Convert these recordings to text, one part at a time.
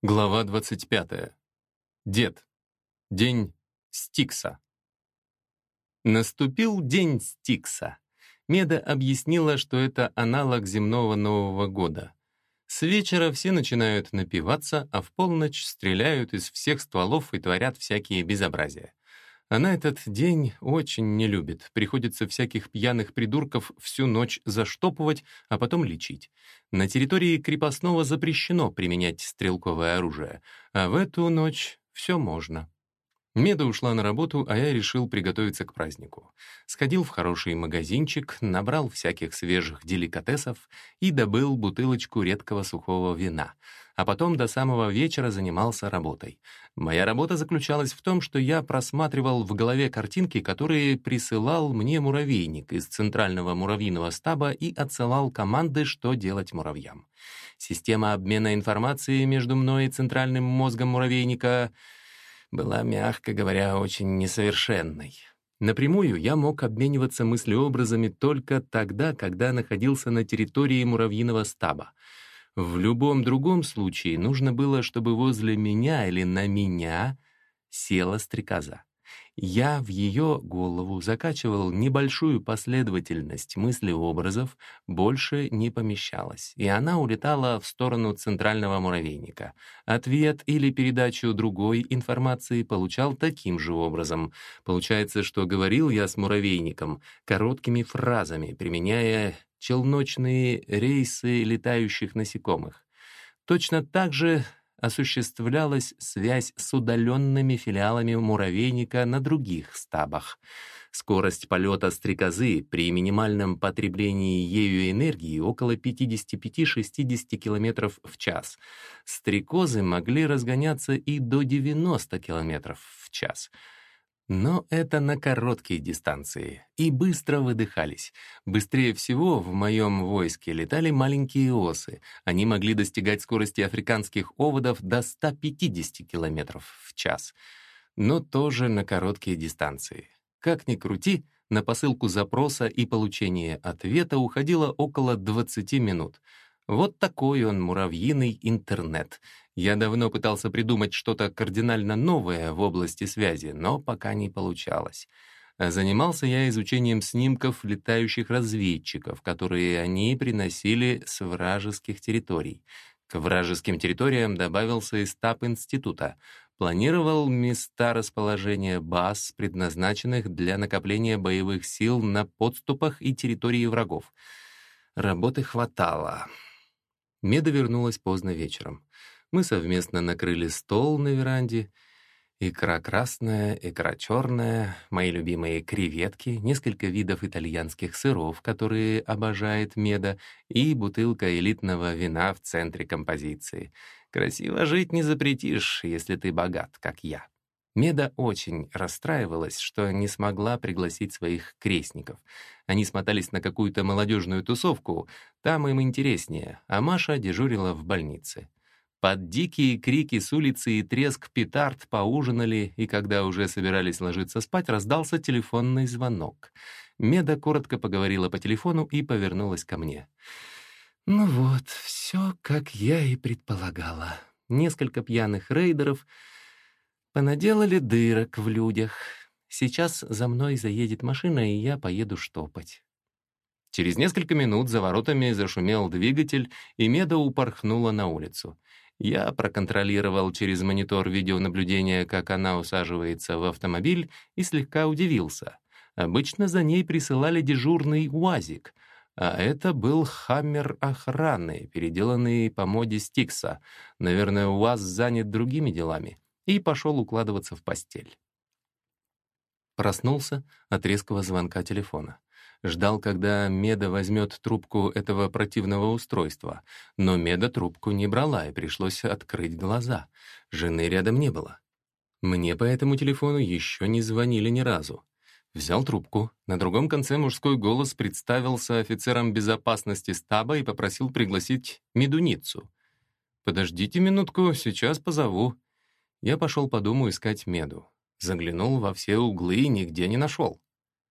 Глава 25. Дед. День Стикса. Наступил день Стикса. Меда объяснила, что это аналог земного Нового года. С вечера все начинают напиваться, а в полночь стреляют из всех стволов и творят всякие безобразия. Она этот день очень не любит. Приходится всяких пьяных придурков всю ночь заштопывать, а потом лечить. На территории крепостного запрещено применять стрелковое оружие, а в эту ночь все можно. Меда ушла на работу, а я решил приготовиться к празднику. Сходил в хороший магазинчик, набрал всяких свежих деликатесов и добыл бутылочку редкого сухого вина — а потом до самого вечера занимался работой. Моя работа заключалась в том, что я просматривал в голове картинки, которые присылал мне муравейник из центрального муравьиного стаба и отсылал команды, что делать муравьям. Система обмена информацией между мной и центральным мозгом муравейника была, мягко говоря, очень несовершенной. Напрямую я мог обмениваться мыслеобразами только тогда, когда находился на территории муравьиного стаба — в любом другом случае нужно было, чтобы возле меня или на меня села стрекоза. Я в ее голову закачивал небольшую последовательность мыслеобразов, больше не помещалась, и она улетала в сторону центрального муравейника. Ответ или передачу другой информации получал таким же образом. Получается, что говорил я с муравейником короткими фразами, применяя челночные рейсы летающих насекомых. Точно так же осуществлялась связь с удаленными филиалами муравейника на других стабах. Скорость полета стрекозы при минимальном потреблении ею энергии около 55-60 км в час. Стрекозы могли разгоняться и до 90 км в час — но это на короткие дистанции. И быстро выдыхались. Быстрее всего в моем войске летали маленькие осы. Они могли достигать скорости африканских оводов до 150 км в час. Но тоже на короткие дистанции. Как ни крути, на посылку запроса и получение ответа уходило около 20 минут. Вот такой он муравьиный интернет. Я давно пытался придумать что-то кардинально новое в области связи, но пока не получалось. Занимался я изучением снимков летающих разведчиков, которые они приносили с вражеских территорий. К вражеским территориям добавился и стаб института. Планировал места расположения баз, предназначенных для накопления боевых сил на подступах и территории врагов. Работы хватало. Меда вернулась поздно вечером. Мы совместно накрыли стол на веранде. Икра красная, икра черная, мои любимые креветки, несколько видов итальянских сыров, которые обожает Меда, и бутылка элитного вина в центре композиции. Красиво жить не запретишь, если ты богат, как я. Меда очень расстраивалась, что не смогла пригласить своих крестников. Они смотались на какую-то молодежную тусовку, там им интереснее, а Маша дежурила в больнице. Под дикие крики с улицы и треск петард поужинали, и когда уже собирались ложиться спать, раздался телефонный звонок. Меда коротко поговорила по телефону и повернулась ко мне. «Ну вот, все, как я и предполагала. Несколько пьяных рейдеров понаделали дырок в людях. Сейчас за мной заедет машина, и я поеду штопать». Через несколько минут за воротами зашумел двигатель, и Меда упорхнула на улицу. Я проконтролировал через монитор видеонаблюдения, как она усаживается в автомобиль, и слегка удивился. Обычно за ней присылали дежурный УАЗик, а это был хаммер охраны, переделанный по моде Стикса. Наверное, УАЗ занят другими делами. И пошел укладываться в постель. Проснулся от резкого звонка телефона. Ждал, когда Меда возьмет трубку этого противного устройства. Но Меда трубку не брала, и пришлось открыть глаза. Жены рядом не было. Мне по этому телефону еще не звонили ни разу. Взял трубку. На другом конце мужской голос представился офицером безопасности стаба и попросил пригласить медуницу. «Подождите минутку, сейчас позову». Я пошел по дому искать меду. Заглянул во все углы и нигде не нашел.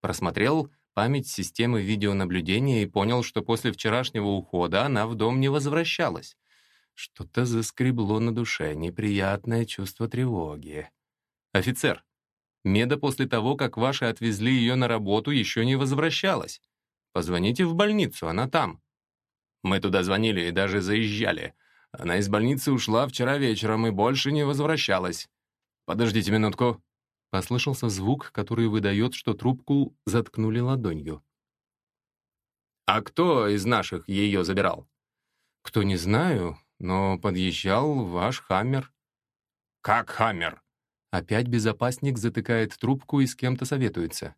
Просмотрел память системы видеонаблюдения и понял, что после вчерашнего ухода она в дом не возвращалась. Что-то заскребло на душе, неприятное чувство тревоги. «Офицер, Меда после того, как ваши отвезли ее на работу, еще не возвращалась. Позвоните в больницу, она там». Мы туда звонили и даже заезжали. Она из больницы ушла вчера вечером и больше не возвращалась. Подождите минутку. Послышался звук, который выдает, что трубку заткнули ладонью. «А кто из наших ее забирал?» «Кто, не знаю, но подъезжал ваш Хаммер». «Как Хаммер?» Опять безопасник затыкает трубку и с кем-то советуется.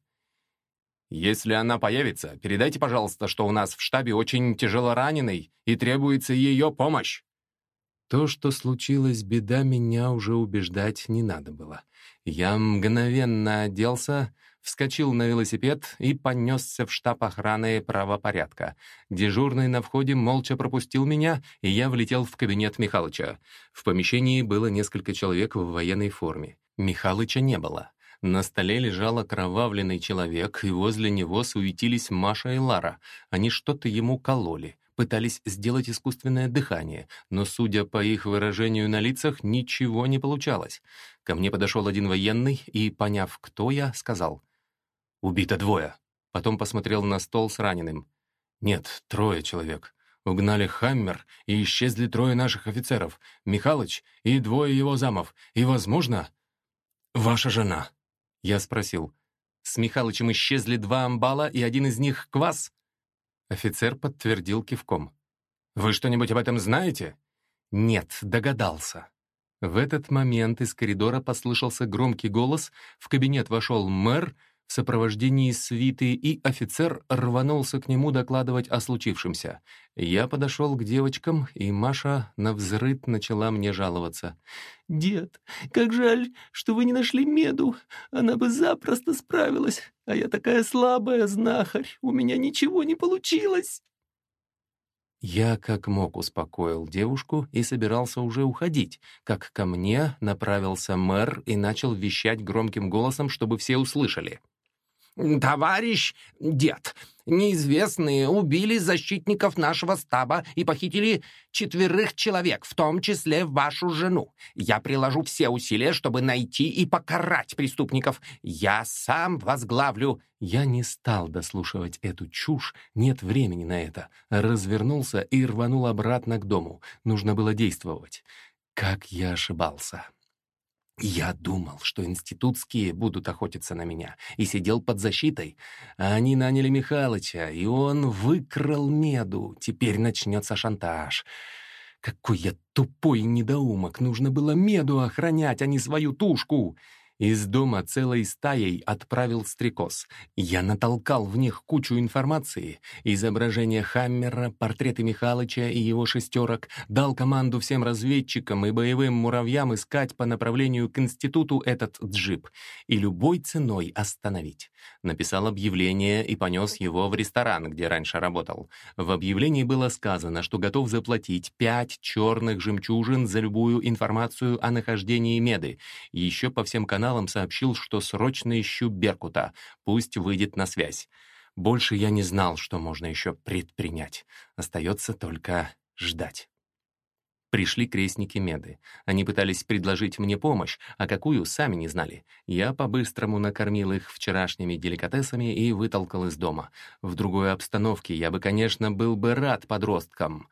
«Если она появится, передайте, пожалуйста, что у нас в штабе очень тяжело раненый и требуется ее помощь». То, что случилось, беда, меня уже убеждать не надо было. Я мгновенно оделся, вскочил на велосипед и понесся в штаб охраны правопорядка. Дежурный на входе молча пропустил меня, и я влетел в кабинет Михалыча. В помещении было несколько человек в военной форме. Михалыча не было. На столе лежал окровавленный человек, и возле него суетились Маша и Лара. Они что-то ему кололи, пытались сделать искусственное дыхание, но, судя по их выражению на лицах, ничего не получалось. Ко мне подошел один военный и, поняв, кто я, сказал «Убито двое». Потом посмотрел на стол с раненым. «Нет, трое человек. Угнали Хаммер, и исчезли трое наших офицеров, Михалыч и двое его замов, и, возможно, ваша жена». Я спросил. «С Михалычем исчезли два амбала, и один из них квас?» Офицер подтвердил кивком. «Вы что-нибудь об этом знаете?» «Нет, догадался». В этот момент из коридора послышался громкий голос, в кабинет вошел мэр, в сопровождении свиты, и офицер рванулся к нему докладывать о случившемся. Я подошел к девочкам, и Маша навзрыд начала мне жаловаться. «Дед, как жаль, что вы не нашли меду. Она бы запросто справилась. А я такая слабая знахарь, у меня ничего не получилось». Я как мог успокоил девушку и собирался уже уходить, как ко мне направился мэр и начал вещать громким голосом, чтобы все услышали. «Товарищ дед, неизвестные убили защитников нашего стаба и похитили четверых человек, в том числе вашу жену. Я приложу все усилия, чтобы найти и покарать преступников. Я сам возглавлю...» Я не стал дослушивать эту чушь, нет времени на это. Развернулся и рванул обратно к дому. Нужно было действовать. Как я ошибался. Я думал, что институтские будут охотиться на меня, и сидел под защитой. Они наняли Михалыча, и он выкрал меду. Теперь начнется шантаж. Какой я тупой недоумок! Нужно было меду охранять, а не свою тушку! Из дома целой стаей отправил стрекоз. Я натолкал в них кучу информации, изображения Хаммера, портреты Михалыча и его шестерок, дал команду всем разведчикам и боевым муравьям искать по направлению к институту этот джип и любой ценой остановить. Написал объявление и понес его в ресторан, где раньше работал. В объявлении было сказано, что готов заплатить пять черных жемчужин за любую информацию о нахождении меды. Еще по всем каналам сообщил, что срочно ищу Беркута, пусть выйдет на связь. Больше я не знал, что можно еще предпринять. Остается только ждать. Пришли крестники Меды. Они пытались предложить мне помощь, а какую, сами не знали. Я по-быстрому накормил их вчерашними деликатесами и вытолкал из дома. В другой обстановке я бы, конечно, был бы рад подросткам,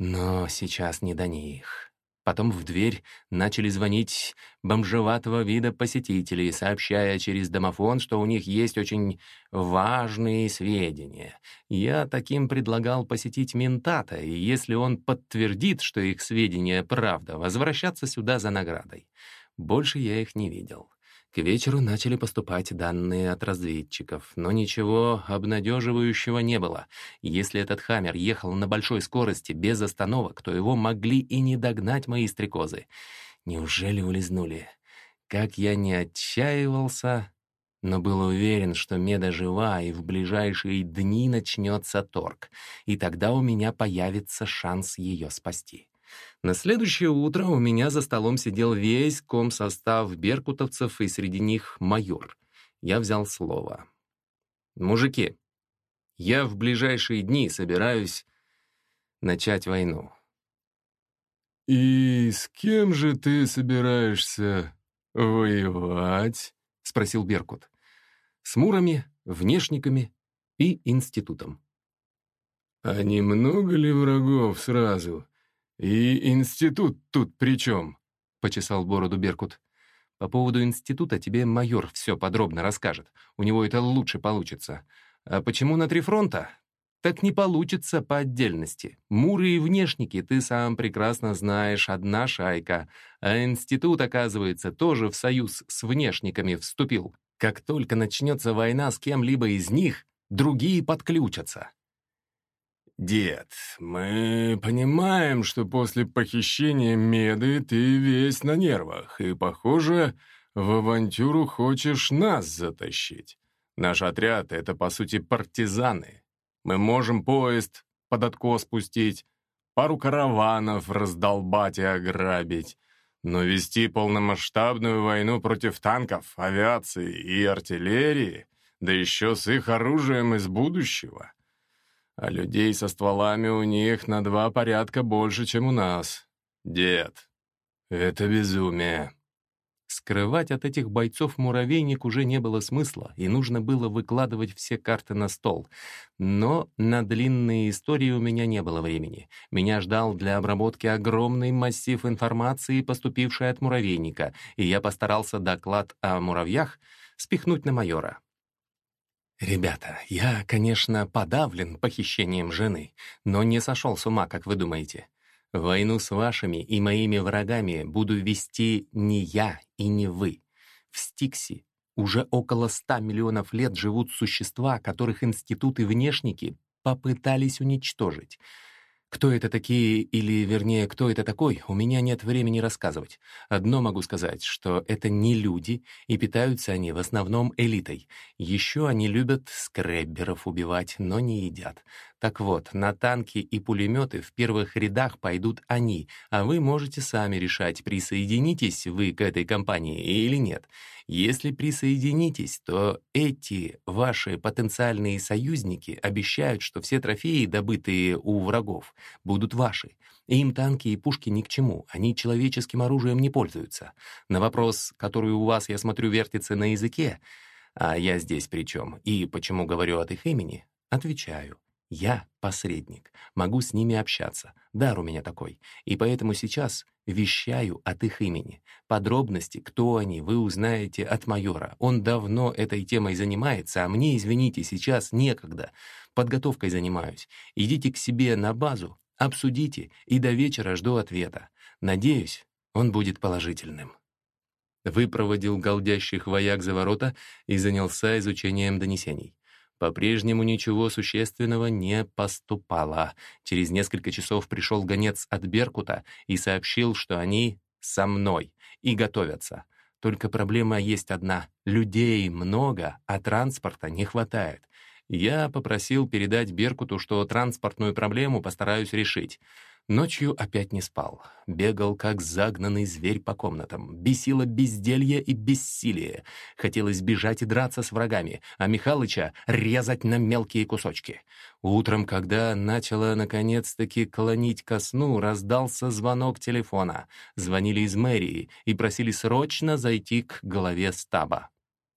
но сейчас не до них. Потом в дверь начали звонить бомжеватого вида посетители, сообщая через домофон, что у них есть очень важные сведения. Я таким предлагал посетить ментата, и если он подтвердит, что их сведения правда, возвращаться сюда за наградой. Больше я их не видел. К вечеру начали поступать данные от разведчиков, но ничего обнадеживающего не было. Если этот «Хаммер» ехал на большой скорости, без остановок, то его могли и не догнать мои стрекозы. Неужели улизнули? Как я не отчаивался, но был уверен, что Меда жива, и в ближайшие дни начнется торг, и тогда у меня появится шанс ее спасти. На следующее утро у меня за столом сидел весь комсостав беркутовцев, и среди них майор. Я взял слово. «Мужики, я в ближайшие дни собираюсь начать войну. «И с кем же ты собираешься воевать?» — спросил Беркут. «С мурами, внешниками и институтом». «А немного ли врагов сразу? И институт тут при чем?» — почесал бороду Беркут. «По поводу института тебе майор все подробно расскажет. У него это лучше получится. А почему на три фронта? Так не получится по отдельности. Муры и внешники, ты сам прекрасно знаешь, одна шайка. А институт, оказывается, тоже в союз с внешниками вступил. Как только начнется война с кем-либо из них, другие подключатся. «Дед, мы понимаем, что после похищения Меды ты весь на нервах, и, похоже, в авантюру хочешь нас затащить. Наш отряд — это, по сути, партизаны. Мы можем поезд под откос спустить, пару караванов раздолбать и ограбить, но вести полномасштабную войну против танков, авиации и артиллерии, да еще с их оружием из будущего — а людей со стволами у них на два порядка больше, чем у нас. Дед, это безумие. Скрывать от этих бойцов муравейник уже не было смысла, и нужно было выкладывать все карты на стол. Но на длинные истории у меня не было времени. Меня ждал для обработки огромный массив информации, поступивший от муравейника, и я постарался доклад о муравьях спихнуть на майора. «Ребята, я, конечно, подавлен похищением жены, но не сошел с ума, как вы думаете. Войну с вашими и моими врагами буду вести не я и не вы. В Стикси уже около ста миллионов лет живут существа, которых институты внешники попытались уничтожить. Кто это такие, или, вернее, кто это такой, у меня нет времени рассказывать. Одно могу сказать, что это не люди, и питаются они в основном элитой. Еще они любят скребберов убивать, но не едят. Так вот, на танки и пулеметы в первых рядах пойдут они, а вы можете сами решать, присоединитесь вы к этой компании или нет. Если присоединитесь, то эти ваши потенциальные союзники обещают, что все трофеи, добытые у врагов, будут ваши. Им танки и пушки ни к чему, они человеческим оружием не пользуются. На вопрос, который у вас, я смотрю, вертится на языке, а я здесь при чем, и почему говорю от их имени, отвечаю. Я посредник, могу с ними общаться, дар у меня такой, и поэтому сейчас вещаю от их имени. Подробности, кто они, вы узнаете от майора. Он давно этой темой занимается, а мне, извините, сейчас некогда. Подготовкой занимаюсь. Идите к себе на базу, обсудите, и до вечера жду ответа. Надеюсь, он будет положительным. Выпроводил голдящих вояк за ворота и занялся изучением донесений. По-прежнему ничего существенного не поступало. Через несколько часов пришел гонец от Беркута и сообщил, что они со мной и готовятся. Только проблема есть одна. Людей много, а транспорта не хватает. Я попросил передать Беркуту, что транспортную проблему постараюсь решить. Ночью опять не спал. Бегал, как загнанный зверь по комнатам. Бесило безделье и бессилие. Хотелось бежать и драться с врагами, а Михалыча резать на мелкие кусочки. Утром, когда начало наконец-таки клонить ко сну, раздался звонок телефона. Звонили из мэрии и просили срочно зайти к главе стаба.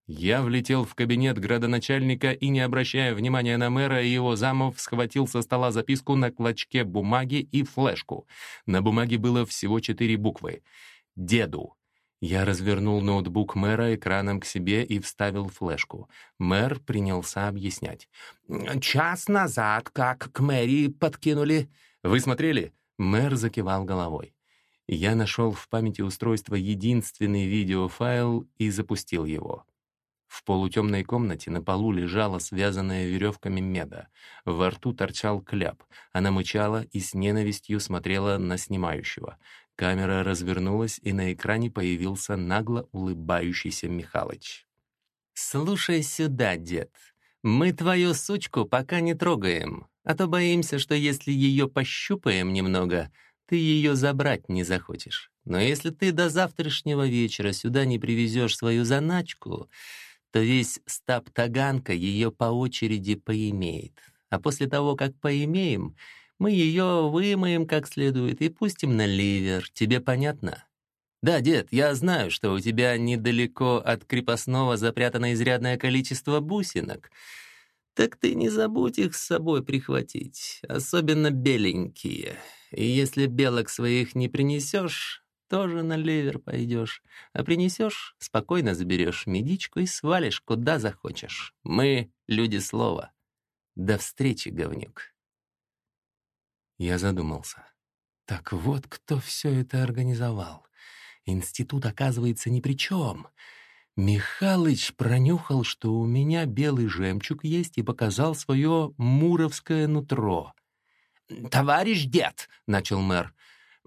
Я влетел в кабинет градоначальника и, не обращая внимания на мэра и его замов, схватил со стола записку на клочке бумаги и флешку. На бумаге было всего четыре буквы. «Деду». Я развернул ноутбук мэра экраном к себе и вставил флешку. Мэр принялся объяснять. «Час назад, как к мэрии подкинули...» «Вы смотрели?» Мэр закивал головой. Я нашел в памяти устройства единственный видеофайл и запустил его. В полутемной комнате на полу лежала связанная веревками меда. Во рту торчал кляп. Она мычала и с ненавистью смотрела на снимающего. Камера развернулась, и на экране появился нагло улыбающийся Михалыч. «Слушай сюда, дед. Мы твою сучку пока не трогаем, а то боимся, что если ее пощупаем немного, ты ее забрать не захочешь. Но если ты до завтрашнего вечера сюда не привезешь свою заначку, то весь стаб Таганка ее по очереди поимеет. А после того, как поимеем, Мы ее вымоем как следует и пустим на ливер. Тебе понятно? Да, дед, я знаю, что у тебя недалеко от крепостного запрятано изрядное количество бусинок. Так ты не забудь их с собой прихватить, особенно беленькие. И если белок своих не принесешь, тоже на ливер пойдешь. А принесешь, спокойно заберешь медичку и свалишь куда захочешь. Мы — люди слова. До встречи, говнюк. Я задумался. Так вот, кто все это организовал. Институт, оказывается, ни при чем. Михалыч пронюхал, что у меня белый жемчуг есть, и показал свое муровское нутро. «Товарищ дед», — начал мэр,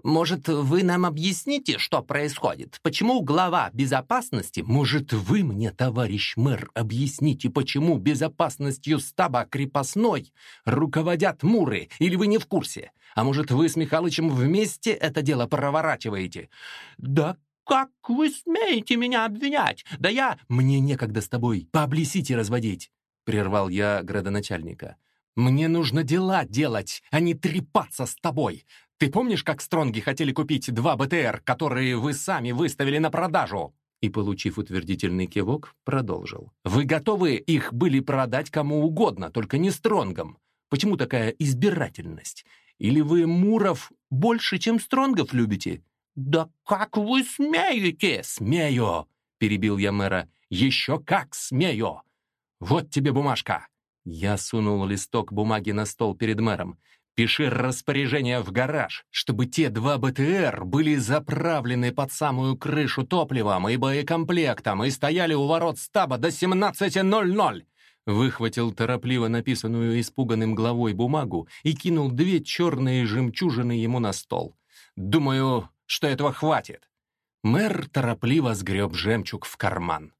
может, вы нам объясните, что происходит? Почему глава безопасности? Может, вы мне, товарищ мэр, объясните, почему безопасностью стаба крепостной руководят муры? Или вы не в курсе? А может, вы с Михалычем вместе это дело проворачиваете? Да как вы смеете меня обвинять? Да я... Мне некогда с тобой паблисити разводить, прервал я градоначальника. Мне нужно дела делать, а не трепаться с тобой. Ты помнишь, как Стронги хотели купить два БТР, которые вы сами выставили на продажу?» И, получив утвердительный кивок, продолжил. «Вы готовы их были продать кому угодно, только не Стронгам. Почему такая избирательность? Или вы Муров больше, чем Стронгов любите?» «Да как вы смеете?» «Смею!» — перебил я мэра. «Еще как смею! Вот тебе бумажка!» Я сунул листок бумаги на стол перед мэром. Пиши распоряжение в гараж, чтобы те два БТР были заправлены под самую крышу топливом и боекомплектом и стояли у ворот стаба до 17.00. Выхватил торопливо написанную испуганным главой бумагу и кинул две черные жемчужины ему на стол. «Думаю, что этого хватит». Мэр торопливо сгреб жемчуг в карман.